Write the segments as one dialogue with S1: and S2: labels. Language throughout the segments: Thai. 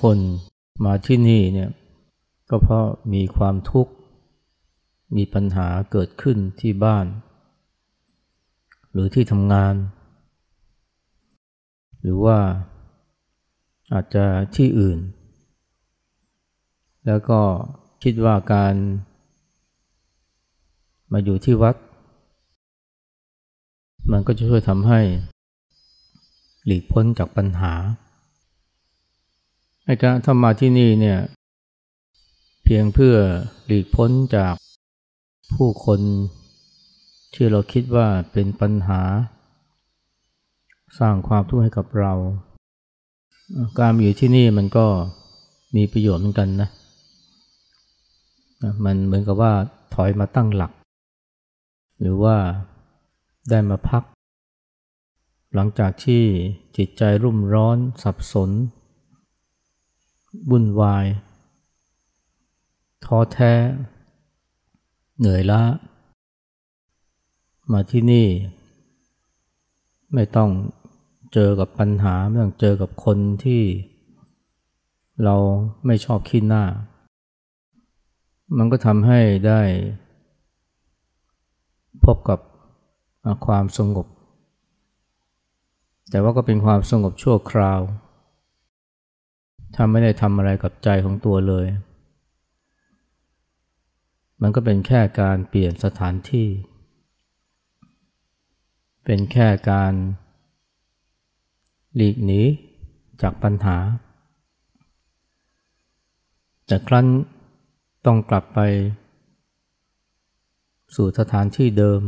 S1: คนมาที่นี่เนี่ยก็เพราะมีความทุกข์ มีปัญหาเกิดขึ้นที่บ้าน หรือที่ทำงาน หรือว่าอาจจะที่อื่น แล้วก็คิดว่าการมาอยู่ที่วัด มันก็จะช่วยทำให้หลีกพ้นจากปัญหา ไอ้การทำมาที่นี่เนี่ยเพียงเพื่อหลีกพ้นจากผู้คนที่เราคิดว่าเป็นปัญหา สร้างความทุกข์ให้กับเรา การอยู่ที่นี่มันก็มีประโยชน์เหมือนกันนะมันเหมือนกับว่าถอยมาตั้งหลัก หรือว่าได้มาพัก หลังจากที่จิตใจรุ่มร้อนสับสน วุ่นวาย ท้อแท้ เหนื่อยล้า มาที่นี่ ไม่ต้องเจอกับปัญหา ไม่ต้องเจอกับคนที่ เราไม่ชอบขี้หน้า มันก็ทำให้ได้ พบกับความสงบ แต่ว่าก็เป็นความสงบชั่วคราว ถ้าไม่ได้ทำอะไรกับใจของตัวเลย มันก็เป็นแค่การเปลี่ยนสถานที่ เป็นแค่การหลีกหนีจากปัญหา แต่ครั้นต้องกลับไป สู่สถานที่เดิม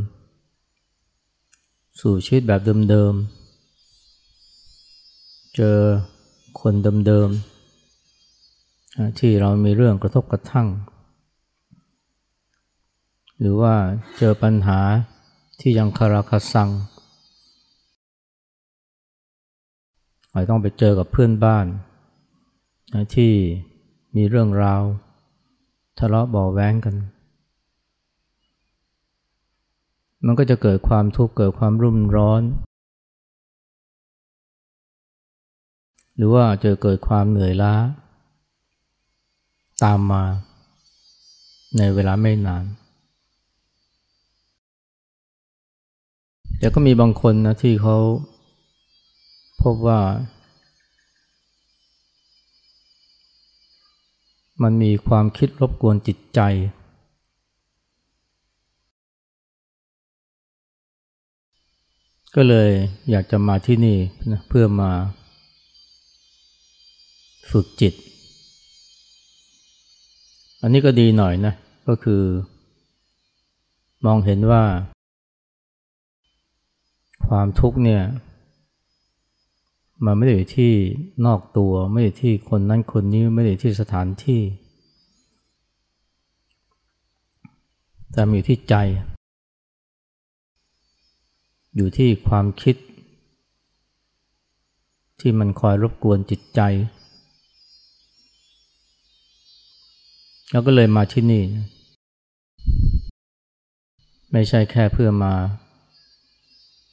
S1: สู่ชีวิตแบบเดิมๆ เจอคนเดิมๆ ที่เรามีเรื่องกระทบกระทั่ง หรือว่าเจอปัญหาที่ยังคาราคาซังอาจต้องไปเจอกับเพื่อนบ้านที่มีเรื่องราว ทะเลาะเบาแว้งกัน มันก็จะเกิดความทุกข์เกิดความรุ่มร้อน หรือว่าจะเกิดความเหนื่อยล้า ตามมาในเวลาไม่นาน แต่ก็มีบางคนนะที่เขาพบว่า มันมีความคิดรบกวนจิตใจ ก็เลยอยากจะมาที่นี่นะเพื่อมาฝึกจิต อันนี้ก็ดีหน่อยนะ ก็คือ มองเห็นว่า ความทุกข์เนี่ย มันไม่ได้อยู่ที่นอกตัว ไม่ได้อยู่ที่คนนั้นคนนี้ไม่ได้อยู่ที่สถานที่ แต่มีอยู่ที่ใจ อยู่ที่ความคิด ที่มันคอยรบกวนจิตใจ เราก็เลยมาที่นี่ ไม่ใช่แค่เพื่อมา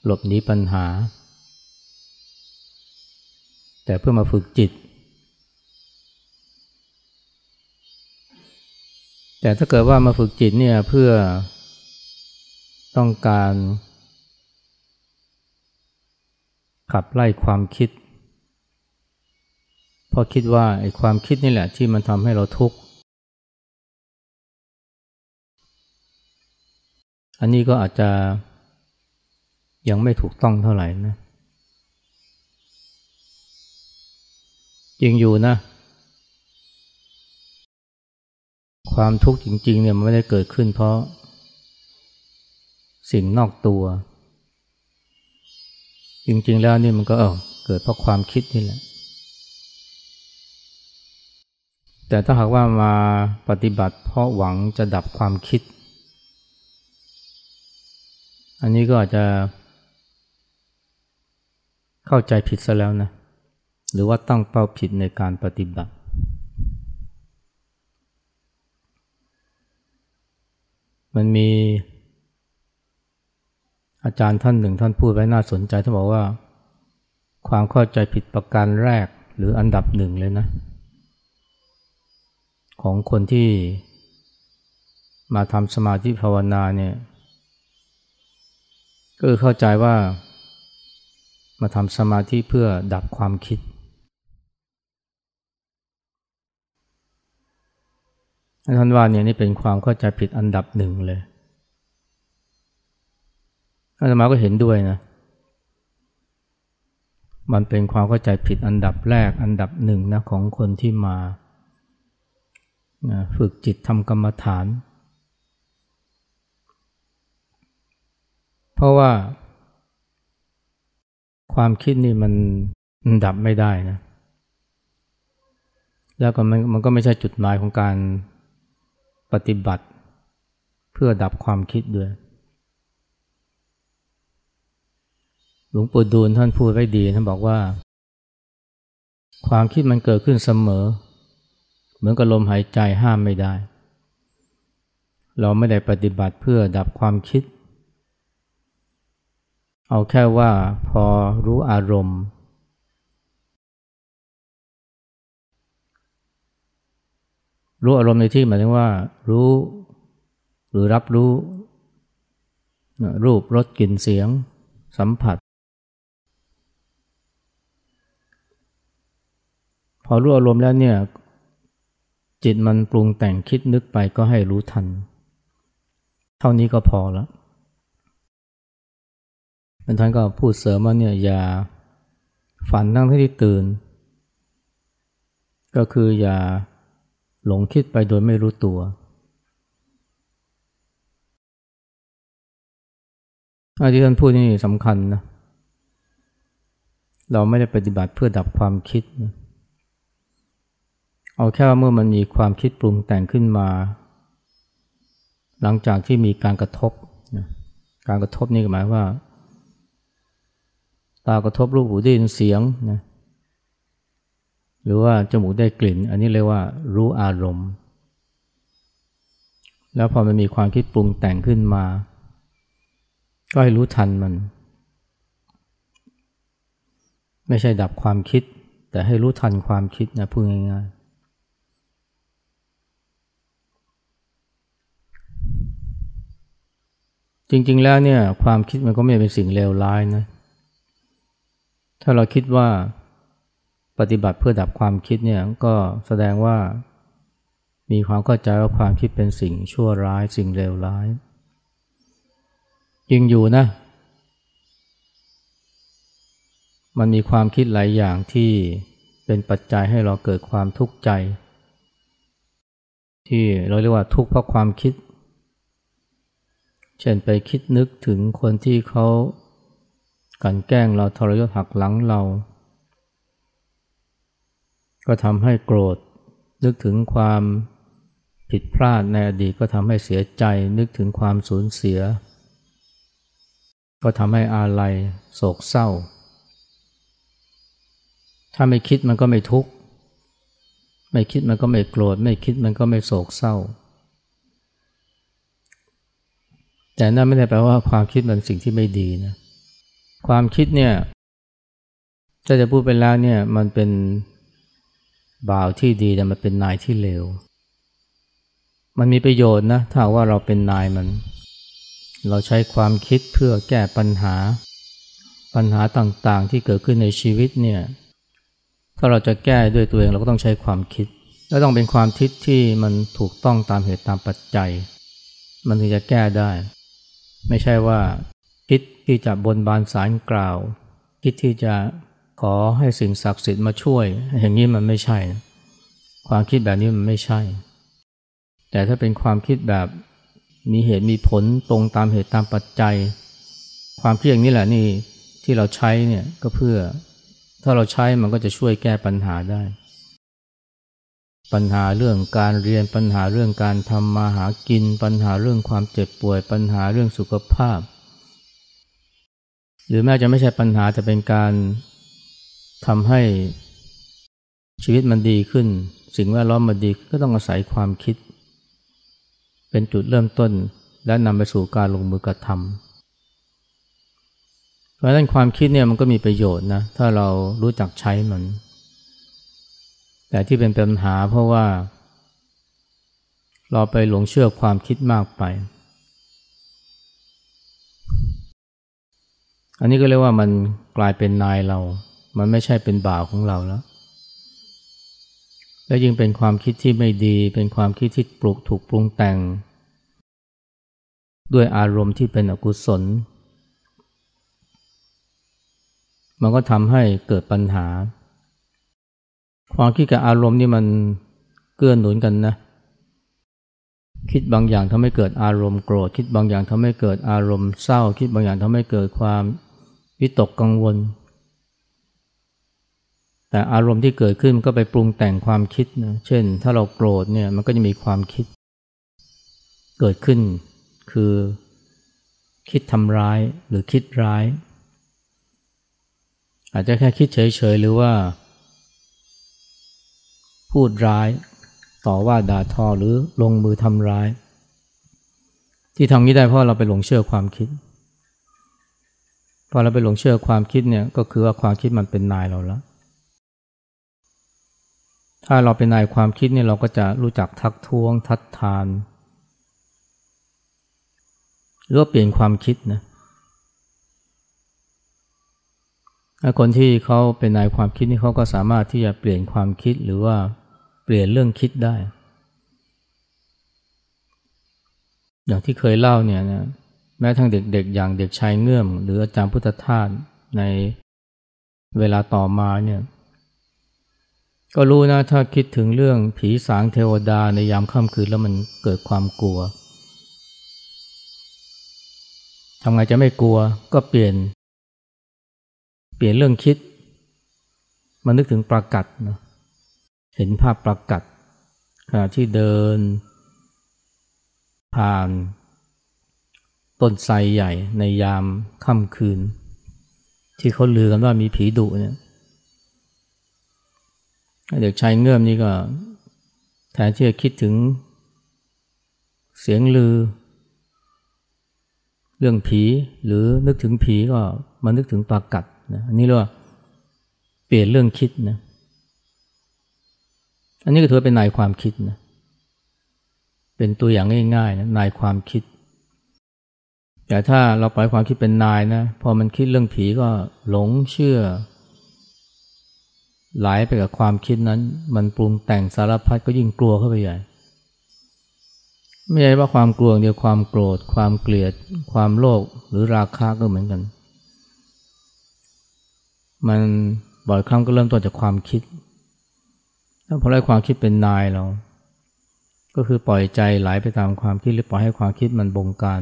S1: หลบหนีปัญหา แต่เพื่อมาฝึกจิต แต่ถ้าเกิดว่ามาฝึกจิตเนี่ยเพื่อต้องการขับไล่ความคิด เพราะคิดว่าไอ้ความคิดนี่แหละที่มันทำให้เราทุกข์ อันนี้ก็อาจจะยังไม่ถูกต้องเท่าไหร่นะจริงอยู่นะ ความทุกข์จริง ๆ เนี่ยมันไม่ได้เกิดขึ้นเพราะสิ่งนอกตัว จริง ๆ แล้วนี่มันก็เออเกิดเพราะความคิดนี่แหละ แต่ถ้าหากว่ามาปฏิบัติเพราะหวังจะดับความคิด อันนี้ก็อาจจะ เข้าใจผิดซะแล้วนะ หรือว่าตั้งเป้าผิดในการปฏิบัติ มันมีอาจารย์ท่านหนึ่งท่านพูดไว้น่าสนใจท่านบอกว่า ความเข้าใจผิดประการแรกหรืออันดับหนึ่งเลยนะ ของคนที่มาทำสมาธิภาวนาเนี่ย ก็คือเข้าใจว่ามาทำสมาธิเพื่อดับความคิด ท่านว่าเนี่ยนี่เป็นความเข้าใจผิดอันดับหนึ่งเลยอาตมาก็เห็นด้วยนะ มันเป็นความเข้าใจผิดอันดับแรกอันดับหนึ่งนะของคนที่มาฝึกจิตทำกรรมฐาน เพราะว่า ความคิดนี่มันดับไม่ได้นะ แล้วก็มันมันก็ไม่ใช่จุดหมายของการปฏิบัติ เพื่อดับความคิดด้วย หลวงปู่ดูลท่านพูดไว้ดีท่านบอกว่า ความคิดมันเกิดขึ้นเสมอ เหมือนกับลมหายใจห้ามไม่ได้ เราไม่ได้ปฏิบัติเพื่อดับความคิด เอาแค่ว่าพอรู้อารมณ์ รู้อารมณ์ในที่หมายถึงว่า รู้ หรือรับรู้ รูปรสกลิ่นเสียง สัมผัส พอรู้อารมณ์แล้วเนี่ย จิตมันปรุงแต่งคิดนึกไปก็ให้รู้ทัน เท่านี้ก็พอแล้ว ท่านก็พูดเสริมว่าเนี่ยอย่าฝันทั้งที่ตื่น ก็คืออย่าหลงคิดไปโดยไม่รู้ตัว อันที่ท่านพูดนี่สำคัญนะ เราไม่ได้ปฏิบัติเพื่อดับความคิดนะเอาแค่ว่าเมื่อมันมีความคิดปรุงแต่งขึ้นมา หลังจากที่มีการกระทบ การกระทบนี่หมายว่า ตากระทบรูปหูได้ยินเสียงนะหรือว่าจมูกได้กลิ่น อันนี้เรียกว่ารู้อารมณ์ แล้วพอมันมีความคิดปรุงแต่งขึ้นมา ก็ให้รู้ทันมัน ไม่ใช่ดับความคิด แต่ให้รู้ทันความคิดนะพูดง่ายๆจริงๆ แล้วเนี่ยความคิดมันก็ไม่เป็นสิ่งเลวร้ายนะ ถ้าเราคิดว่าปฏิบัติเพื่อดับความคิดเนี่ยก็แสดงว่ามีความเข้าใจว่าความคิดเป็นสิ่งชั่วร้ายสิ่งเลวร้ายจริงอยู่นะ มันมีความคิดหลายอย่างที่เป็นปัจจัยให้เราเกิดความทุกข์ใจ ที่เราเรียกว่าทุกข์เพราะความคิด เช่นไปคิดนึกถึงคนที่เขา กันแกล้งเราทรยศหักหลังเรา ก็ทำให้โกรธ นึกถึงความผิดพลาดในอดีตก็ทำให้เสียใจ นึกถึงความสูญเสีย ก็ทำให้อาลัยโศกเศร้า ถ้าไม่คิดมันก็ไม่ทุกข์ ไม่คิดมันก็ไม่โกรธ ไม่คิดมันก็ไม่โศกเศร้า แต่นั่นไม่ได้แปลว่าความคิดมันสิ่งที่ไม่ดีนะ ความคิดเนี่ยถ้าจะพูดไปแล้วเนี่ยมันเป็นบ่าวที่ดีแต่มันเป็นนายที่เลว มันมีประโยชน์นะถ้าว่าเราเป็นนายมัน เราใช้ความคิดเพื่อแก้ปัญหา ปัญหาต่างๆที่เกิดขึ้นในชีวิตเนี่ยถ้าเราจะแก้ด้วยตัวเองเราก็ต้องใช้ความคิด และต้องเป็นความคิดที่มันถูกต้องตามเหตุตามปัจจัย มันถึงจะแก้ได้ ไม่ใช่ว่า ที่จะบนบานสารกล่าว คิดที่จะขอให้สิ่งศักดิ์สิทธิ์มาช่วย อย่างนี้มันไม่ใช่ ความคิดแบบนี้มันไม่ใช่ แต่ถ้าเป็นความคิดแบบมีเหตุมีผลตรงตามเหตุตามปัจจัย ความคิดอย่างนี้แหละนี่ที่เราใช้เนี่ยก็เพื่อ ถ้าเราใช้มันก็จะช่วยแก้ปัญหาได้ ปัญหาเรื่องการเรียนปัญหาเรื่องการทำมาหากิน ปัญหาเรื่องความเจ็บป่วย ปัญหาเรื่องสุขภาพ หรือแม้จะไม่ใช่ปัญหาแต่เป็นการทำให้ชีวิตมันดีขึ้น สิ่งแวดล้อมมันดีก็ต้องอาศัยความคิด เป็นจุดเริ่มต้นและนำไปสู่การลงมือกระทำเพราะฉะนั้นความคิดเนี่ยมันก็มีประโยชน์นะถ้าเรารู้จักใช้มัน แต่ที่เป็นปัญหาเพราะว่า เราไปหลงเชื่อความคิดมากไป อันนี้ก็เรียกว่ามันกลายเป็นนายเรา มันไม่ใช่เป็นบ่าวของเราแล้ว และยิ่งเป็นความคิดที่ไม่ดี เป็นความคิดที่ปลุกถูกปรุงแต่ง ด้วยอารมณ์ที่เป็นอกุศล มันก็ทำให้เกิดปัญหา ความคิดกับอารมณ์นี่มันเกื้อหนุนกันนะ คิดบางอย่างทำให้เกิดอารมณ์โกรธ คิดบางอย่างทำให้เกิดอารมณ์เศร้า คิดบางอย่างทำให้เกิดความ วิตกกังวล แต่อารมณ์ที่เกิดขึ้นมันก็ไปปรุงแต่งความคิดนะเช่น ถ้าเราโกรธเนี่ยมันก็จะมีความคิด เกิดขึ้น คือคิดทำร้ายหรือคิดร้าย อาจจะแค่คิดเฉยๆหรือว่า พูดร้าย ต่อว่าด่าทอหรือลงมือทำร้าย ที่ทำนี้ได้เพราะเราไปหลงเชื่อความคิด อเราไปหลงเชื่อความคิดเนี่ยก็คือว่าความคิดมันเป็นนายเราแล้ว ถ้าเราเป็นนายความคิดเนี่ยเราก็จะรู้จักทักท้วง ทัดทานหรือว่าเปลี่ยนความคิดนะคนที่เขาเป็นนายความคิดนี่เขาก็สามารถที่จะเปลี่ยนความคิดหรือว่าเปลี่ยนเรื่องคิดได้ อย่างที่เคยเล่าเนี่ยนะ แม้ทั้งเด็กๆ อย่างเด็กชายเงื่อม หรืออาจารย์พุทธทาสในเวลาต่อมาเนี่ยก็รู้นะถ้าคิดถึงเรื่องผีสางเทวดาในยามค่ำคืนแล้วมันเกิดความกลัวทำไงจะไม่กลัวก็เปลี่ยน เปลี่ยนเรื่องคิด มานึกถึงประกัดนะเห็นภาพประกัดขณะที่เดิน ผ่าน ต้นไทรใหญ่ในยามค่ำคืน ที่เขาลือกันว่ามีผีดุเนี่ยเด็กชายเงื่อมนี่ก็แทนที่จะคิดถึงเสียงลือ เรื่องผีหรือนึกถึงผีก็มานึกถึงปากัดนะอันนี้เรียกว่าเปลี่ยนเรื่องคิดนะอันนี้ก็ถือเป็นนายความคิดนะเป็นตัวอย่างง่ายๆนะนายความคิด แต่ถ้าเราปล่อยความคิดเป็นนายนะ พอมันคิดเรื่องผีก็หลงเชื่อ ไหลไปกับความคิดนั้น มันปรุงแต่งสารพัดก็ยิ่งกลัวเข้าไปใหญ่ ไม่ใช่ว่าความกลัวเดียวความโกรธ ความเกลียด ความโลภหรือราคะก็เหมือนกัน มันบ่อยครั้งก็เริ่มต้นจากความคิด ถ้าพอไล่ความคิดเป็นนายเรา ก็คือปล่อยใจไหลไปตามความคิดหรือปล่อยให้ความคิดมันบงการ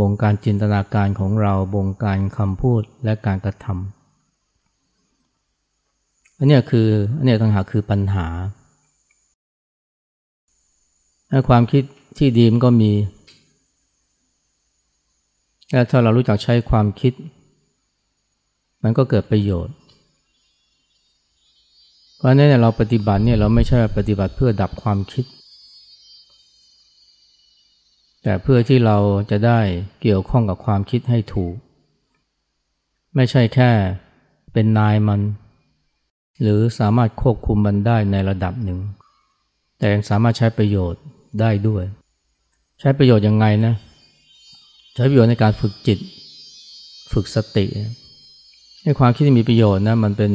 S1: บงการจินตนาการของเราบงการคำพูดและการกระทำอันนี้คืออันนี้ต่างหากคือปัญหาถ้าความคิดที่ดีมันก็มีและถ้าเรารู้จักใช้ความคิด มันก็เกิดประโยชน์ เพราะนั้นเราปฏิบัติเนี่ยเราไม่ใช่ปฏิบัติเพื่อดับความคิด แต่เพื่อที่เราจะได้เกี่ยวข้องกับความคิดให้ถูก ไม่ใช่แค่เป็นนายมัน หรือสามารถควบคุมมันได้ในระดับหนึ่ง แต่ยังสามารถใช้ประโยชน์ได้ด้วย ใช้ประโยชน์ยังไงนะ ใช้ประโยชน์ในการฝึกจิต ฝึกสติให้ความคิดที่มีประโยชน์นะมันเป็น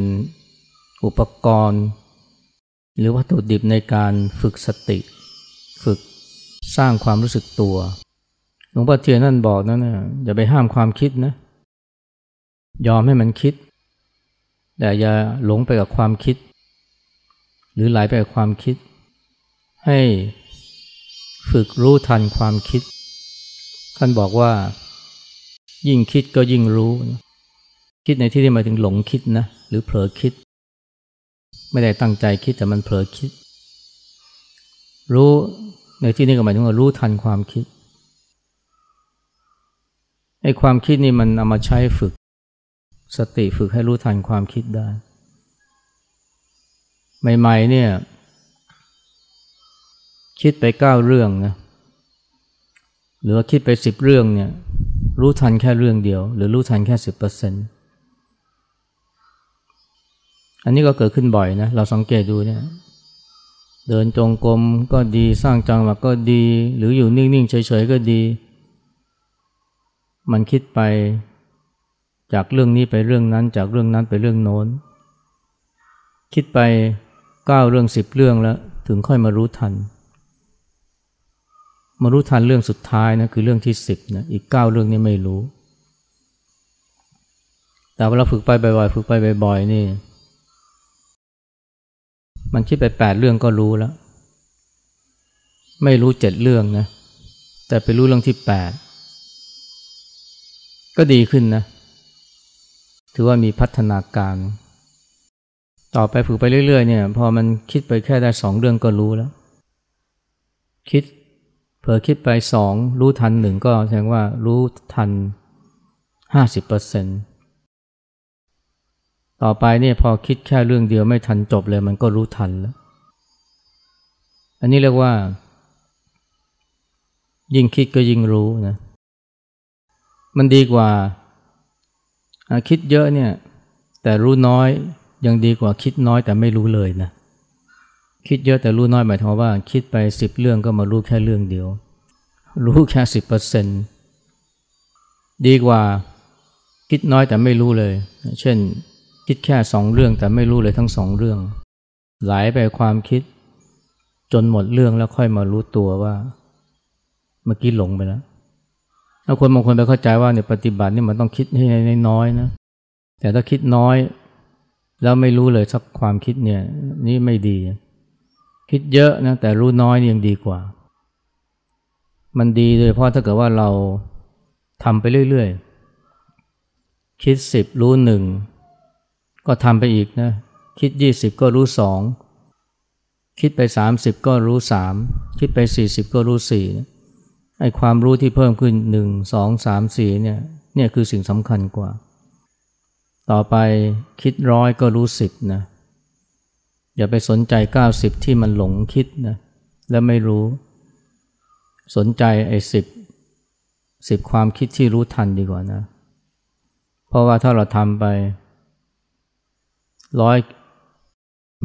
S1: อุปกรณ์ หรือวัตถุดิบในการฝึกสติ ฝึก สร้างความรู้สึกตัว หลวงพ่อเทียนนั่นบอกนะนะอย่าไปห้ามความคิดนะ ยอมให้มันคิด แต่อย่าหลงไปกับความคิด หรือไหลไปกับความคิด ให้ฝึกรู้ทันความคิดท่านบอกว่า ยิ่งคิดก็ยิ่งรู้ คิดในที่ที่หมายถึงหลงคิดนะ หรือเผลอคิด ไม่ได้ตั้งใจคิดแต่มันเผลอคิด รู้ ในที่นี้ก็หมายถึงว่ารู้ทันความคิดไอ้ความคิดนี่มันเอามาใช้ฝึก สติฝึกให้รู้ทันความคิดได้ ใหม่ๆเนี่ย คิดไปเก้าเรื่องนะหรือว่าคิดไปสิบเรื่องเนี่ยรู้ทันแค่เรื่องเดียว หรือรู้ทันแค่สิบเปอร์เซ็นต์อันนี้ก็เกิดขึ้นบ่อยนะ เราสังเกตดูเนี่ย เดินจงกรมก็ดีสร้างจังหวะก็ดี หรืออยู่นิ่งๆเฉยๆก็ดี มันคิดไปจากเรื่องนี้ไปเรื่องนั้น จากเรื่องนั้นไปเรื่องโน้น คิดไปเก้าเรื่องสิบเรื่องแล้วถึงค่อยมารู้ทัน มารู้ทันเรื่องสุดท้ายนะคือเรื่องที่สิบนะอีกเก้าเรื่องนี้ไม่รู้ แต่เวลาฝึกไปบ่อยๆฝึกไปบ่อยๆนี่ มันคิดไปแปดเรื่องก็รู้แล้ว ไม่รู้เจ็ดเรื่องนะ แต่ไปรู้เรื่องที่แปดก็ดีขึ้นนะ ถือว่ามีพัฒนาการ ต่อไปฝึกไปเรื่อยๆเนี่ย พอมันคิดไปแค่ได้สองเรื่องก็รู้แล้ว คิดเผลอคิดไปสองรู้ทันหนึ่งก็แสดงว่ารู้ทันห้าสิบเปอร์เซ็นต์ ต่อไปเนี่ยพอคิดแค่เรื่องเดียวไม่ทันจบเลยมันก็รู้ทันแล้ว อันนี้เรียกว่า ยิ่งคิดก็ยิ่งรู้นะ มันดีกว่า คิดเยอะเนี่ย แต่รู้น้อยยังดีกว่าคิดน้อยแต่ไม่รู้เลยนะ คิดเยอะแต่รู้น้อยหมายถึงว่า คิดไปสิบเรื่องก็มารู้แค่เรื่องเดียว รู้แค่สิบเปอร์เซ็นดีกว่าคิดน้อยแต่ไม่รู้เลย เช่น คิดแค่สองเรื่องแต่ไม่รู้เลยทั้งสองเรื่อง ไหลไปความคิด จนหมดเรื่องแล้วค่อยมารู้ตัวว่า เมื่อกี้หลงไปแล้วแล้วคนบางคนไปเข้าใจว่าเนี่ยปฏิบัตินี่มันต้องคิดให้น้อยนะ แต่ถ้าคิดน้อย แล้วไม่รู้เลยสักความคิดเนี่ย นี่ไม่ดี คิดเยอะนะแต่รู้น้อยยังดีกว่า มันดีเลยเพราะถ้าเกิดว่าเราทำไปเรื่อยๆ คิดสิบรู้หนึ่ง ก็ทำไปอีกนะ คิดยี่สิบก็รู้สองคิดไปสามสิบก็รู้สามคิดไปสี่สิบก็รู้สี่นะไอ้ความรู้ที่เพิ่มขึ้นหนึ่งสองสามสี่เนี่ยเนี่ยคือสิ่งสำคัญกว่า ต่อไปคิดร้อยก็รู้สิบนะอย่าไปสนใจเก้าสิบที่มันหลงคิดนะแล้วไม่รู้ สนใจไอ้สิบสิบความคิดที่รู้ทันดีกว่านะ เพราะว่าถ้าเราทำไป ร้อย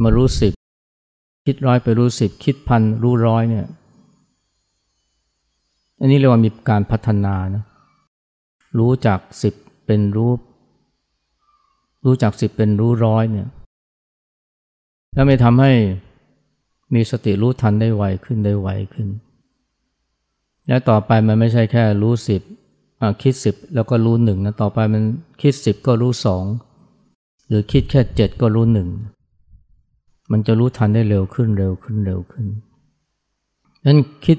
S1: มารู้สิบคิดร้อยไปรู้สิบคิดพันรู้ร้อยเนี่ยอันนี้เรียกว่ามีการพัฒนานะรู้จากสิบเป็นรู้ รู้จากสิบเป็นรู้ร้อยเนี่ยแล้วไม่ทำให้มีสติรู้ทันได้ไวขึ้นได้ไวขึ้น และต่อไปมันไม่ใช่แค่รู้สิบคิดสิบแล้วก็รู้หนึ่งนะต่อไปมันคิดสิบก็รู้สอง หรือคิดแค่เจ็ดก็รู้หนึ่งมันจะรู้ทันได้เร็วขึ้นเร็วขึ้นเร็วขึ้นนั้นคิด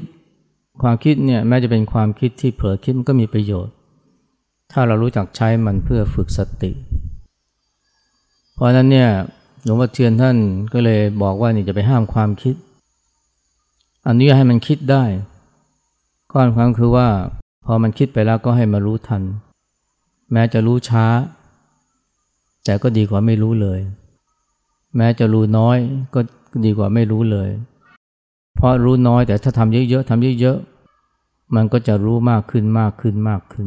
S1: ความคิดเนี่ยแม้จะเป็นความคิดที่เผลอคิดมันก็มีประโยชน์ ถ้าเรารู้จักใช้มันเพื่อฝึกสติ เพราะนั้นเนี่ยหลวงพ่อเทียนท่านก็เลยบอกว่านี่จะไปห้ามความคิดอันนี้ให้มันคิดได้ข้อความคือว่า พอมันคิดไปแล้วก็ให้มารู้ทัน แม้จะรู้ช้า แต่ก็ดีกว่าไม่รู้เลย แม้จะรู้น้อยก็ดีกว่าไม่รู้เลย เพราะรู้น้อยแต่ถ้าทำเยอะๆทำเยอะๆมันก็จะรู้มากขึ้นมากขึ้นมากขึ้น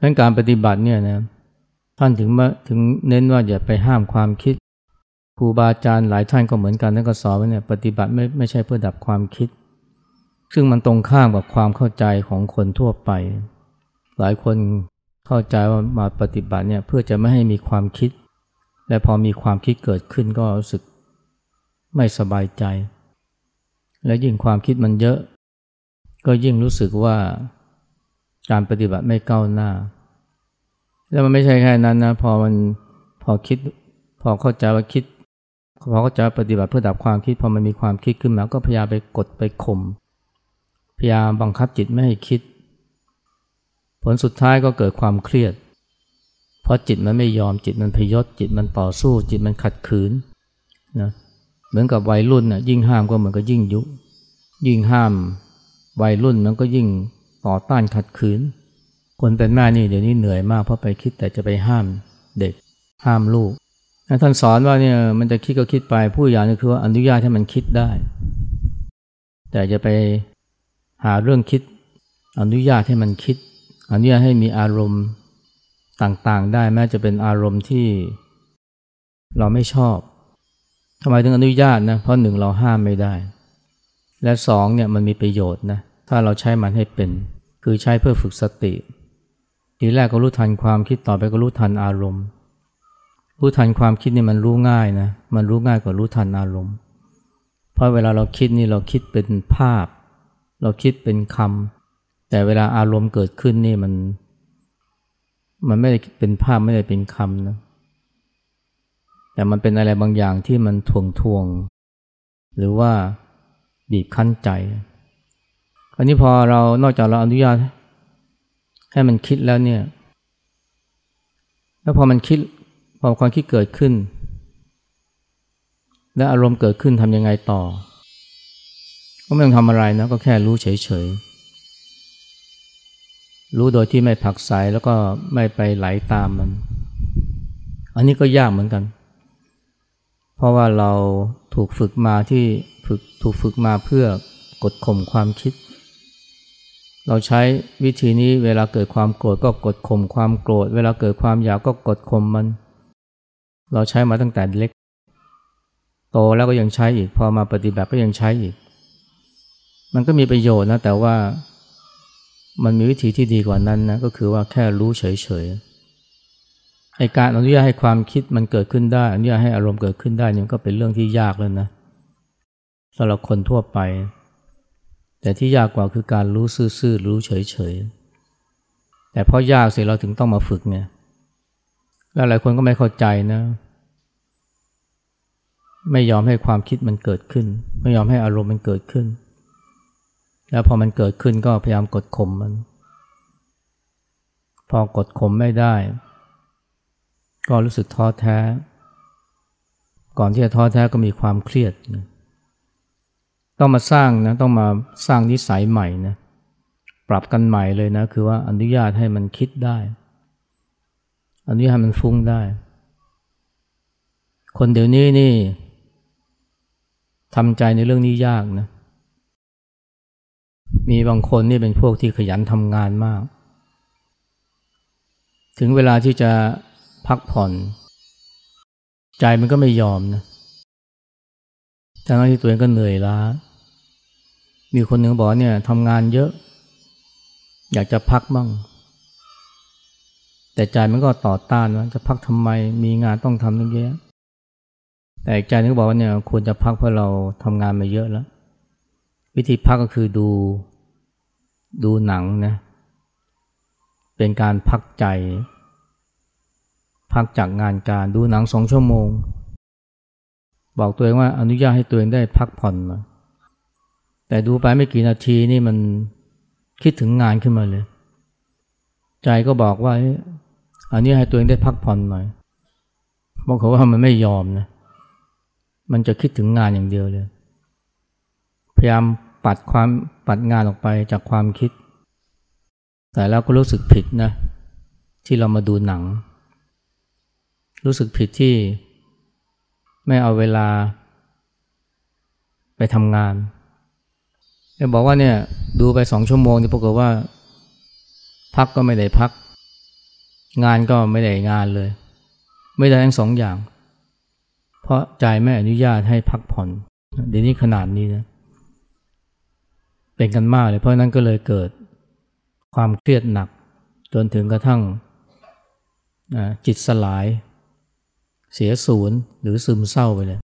S1: ดังการปฏิบัติเนี่ยนะท่านถึงมาถึงเน้นว่าอย่าไปห้ามความคิดครูบาอาจารย์หลายท่านก็เหมือนกันท่านก็สอนว่าเนี่ยปฏิบัติไม่ไม่ใช่เพื่อดับความคิด ซึ่งมันตรงข้ามกับความเข้าใจของคนทั่วไป หลายคน เข้าใจว่ามาปฏิบัติเนี่ยเพื่อจะไม่ให้มีความคิด และพอมีความคิดเกิดขึ้นก็รู้สึกไม่สบายใจ และยิ่งความคิดมันเยอะ ก็ยิ่งรู้สึกว่าการปฏิบัติไม่ก้าวหน้า แล้วมันไม่ใช่แค่นั้นนะพอมันพอคิดพอเข้าใจว่าคิดพอเข้าใจปฏิบัติเพื่อดับความคิดพอมันมีความคิดขึ้นมาก็พยายามไปกดไปข่มพยายามบังคับจิตไม่ให้คิด ผลสุดท้ายก็เกิดความเครียด เพราะจิตมันไม่ยอมจิตมันพยศจิตมันต่อสู้จิตมันขัดขืนนะเหมือนกับวัยรุ่นน่ะยิ่งห้ามก็เหมือนกับยิ่งยุ ยิ่งห้ามวัยรุ่นมันก็ยิ่งต่อต้านขัดขืน คนเป็นแม่นี่เดี๋ยวนี้เหนื่อยมากเพราะไปคิดแต่จะไปห้ามเด็กห้ามลูกท่านสอนว่าเนี่ยมันจะคิดก็คิดไปผู้อย่างนี่คือว่าอนุญาตให้มันคิดได้ แต่จะไปหาเรื่องคิดอนุญาตให้มันคิด อนุญาตให้มีอารมณ์ต่างๆ ได้แม้จะเป็นอารมณ์ที่เราไม่ชอบทำไมถึงอนุญาตนะเพราะหนึ่งเราห้ามไม่ได้ และสองเนี่ยมันมีประโยชน์นะถ้าเราใช้มันให้เป็น คือใช้เพื่อฝึกสติ ทีแรกก็รู้ทันความคิดต่อไปก็รู้ทันอารมณ์ รู้ทันความคิดนี่มันรู้ง่ายนะมันรู้ง่ายกว่ารู้ทันอารมณ์ เพราะเวลาเราคิดนี่เราคิดเป็นภาพ เราคิดเป็นคำ แต่เวลาอารมณ์เกิดขึ้นนี่มัน มันไม่ได้เป็นภาพไม่ได้เป็นคำนะ แต่มันเป็นอะไรบางอย่างที่มันทวงทวง หรือว่าบีบคั้นใจ อันนี้พอเรานอกจากเราอนุญาต ให้มันคิดแล้วเนี่ย แล้วพอมันคิด พอความคิดเกิดขึ้น และอารมณ์เกิดขึ้นทำยังไงต่อ ก็ไม่ต้องทำอะไรนะ ก็แค่รู้เฉยๆ รู้โดยที่ไม่ผักใสแล้วก็ไม่ไปไหลาตามมัน อันนี้ก็ยากเหมือนกัน เพราะว่าเราถูกฝึกมาที่ฝึกถูกฝึกมาเพื่อกดข่มความคิด เราใช้วิธีนี้เวลาเกิดความโกรธก็กดข่มความโกรธ เวลาเกิดความอยากก็กดข่มมัน เราใช้มาตั้งแต่เล็ก โตแล้วก็ยังใช้อีก พอมาปฏิบัติก็ยังใช้อีก มันก็มีประโยชน์นะแต่ว่า มันมีวิธีที่ดีกว่านั้นนะก็คือว่าแค่รู้เฉยๆไอการอนุญาตให้ความคิดมันเกิดขึ้นได้อนุญาตให้อารมณ์เกิดขึ้นได้นี่ก็เป็นเรื่องที่ยากแล้วนะสำหรับคนทั่วไป แต่ที่ยากกว่าคือการรู้ซื่อๆรู้เฉยๆแต่เพราะยากสียเราถึงต้องมาฝึกเนี่ยแล้วหลายคนก็ไม่เข้าใจนะ ไม่ยอมให้ความคิดมันเกิดขึ้น ไม่ยอมให้อารมณ์มันเกิดขึ้น แล้วพอมันเกิดขึ้นก็พยายามกดข่มมัน พอกดข่มไม่ได้ ก็รู้สึกท้อแท้ ก่อนที่จะท้อแท้ก็มีความเครียดนะต้องมาสร้างนะต้องมาสร้างนิสัยใหม่นะปรับกันใหม่เลยนะคือว่าอนุญาตให้มันคิดได้ อนุญาตให้มันฟุ้งได้ คนเดี๋ยวนี้นี่ทำใจในเรื่องนี้ยากนะ มีบางคนนี่เป็นพวกที่ขยันทำงานมาก ถึงเวลาที่จะพักผ่อน ใจมันก็ไม่ยอมนะทั้งที่ตัวเองก็เหนื่อยล้า มีคนหนึ่งบอกเนี่ยทำงานเยอะ อยากจะพักบ้าง แต่ใจมันก็ต่อต้านว่าจะพักทำไม มีงานต้องทำตั้งเยอะ แต่ใจนึงบอกว่าเนี่ยควรจะพักเพราะเราทำงานมาเยอะแล้ว วิธีพักก็คือดู ดูหนังนะเป็นการพักใจ พักจากงานการดูหนังสองชั่วโมง บอกตัวเองว่าอนุญาตให้ตัวเองได้พักผ่อนหน่อยแต่ดูไปไม่กี่นาทีนี่มันคิดถึงงานขึ้นมาเลย ใจก็บอกว่าอันนี้ให้ตัวเองได้พักผ่อนหน่อยบอกเขาว่ามันไม่ยอมนะมันจะคิดถึงงานอย่างเดียวเลย พยายาม ปัดความปัดงานออกไปจากความคิด แต่แล้วก็รู้สึกผิดนะ ที่เรามาดูหนัง รู้สึกผิดที่ไม่เอาเวลา ไปทำงานบอกว่าเนี่ยดูไปสองชั่วโมงที่ปรากฏว่า พักก็ไม่ได้พัก งานก็ไม่ได้งานเลย ไม่ได้ทั้งสองอย่าง เพราะใจไม่อนุญาตให้พักผ่อน เดี๋ยวนี้ขนาดนี้นะ เป็นกันมากเลย เพราะนั้นก็เลยเกิดความเครียดหนัก จนถึงกระทั่งจิตสลาย เสียศูนย์หรือซึมเศร้าไปเลย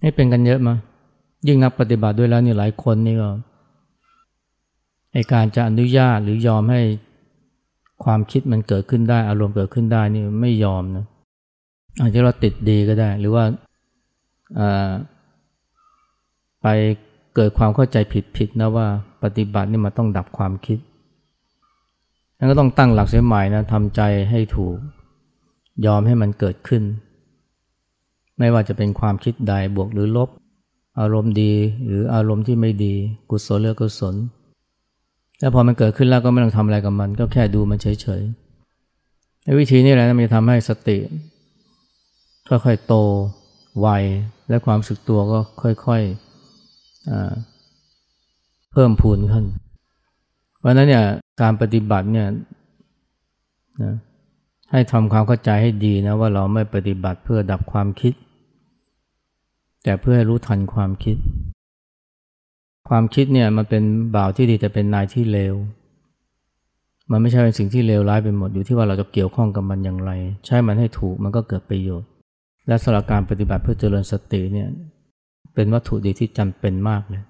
S1: ให้เป็นกันเยอะมา ยิ่งนักปฏิบัติด้วยแล้วนี่หลายคนนี่ก็ในการจะอนุญาตหรือยอมให้ความคิดมันเกิดขึ้นได้ อารมณ์เกิดขึ้นได้นี่ไม่ยอมนะอาจจะเราติดดีก็ได้ หรือว่าไป กิดความเข้าใจผิดๆนะว่าปฏิบัตินี่มันต้องดับความคิดนั้นก็ต้องตั้งหลักเสียใหม่นะทำใจให้ถูก ยอมให้มันเกิดขึ้น ไม่ว่าจะเป็นความคิดใดบวกหรือลบ อารมณ์ดีหรืออารมณ์ที่ไม่ดี กุศลหรือกุศลแล้วพอมันเกิดขึ้นแล้วก็ไม่ต้องทำอะไรกับมัน ก็แค่ดูมันเฉยๆวิธีนี้แหละมันจะทำให้สติค่อยๆโตไวและความสึกตัวก็ค่อยๆ เพิ่มพูนขึ้นเพราะนั้นเนี่ยการปฏิบัติเนี่ยนะให้ทำความเข้าใจให้ดีนะว่าเราไม่ปฏิบัติเพื่อดับความคิด แต่เพื่อให้รู้ทันความคิด ความคิดเนี่ยมันเป็นบ่าวที่ดีแต่เป็นนายที่เลวมันไม่ใช่เป็นสิ่งที่เลวร้ายไปหมดอยู่ที่ว่าเราจะเกี่ยวข้องกับมันอย่างไร ใช้มันให้ถูกมันก็เกิดประโยชน์ และสำหรับการปฏิบัติเพื่อเจริญสติเนี่ย เป็นวัตถุดีที่จำเป็นมากเลย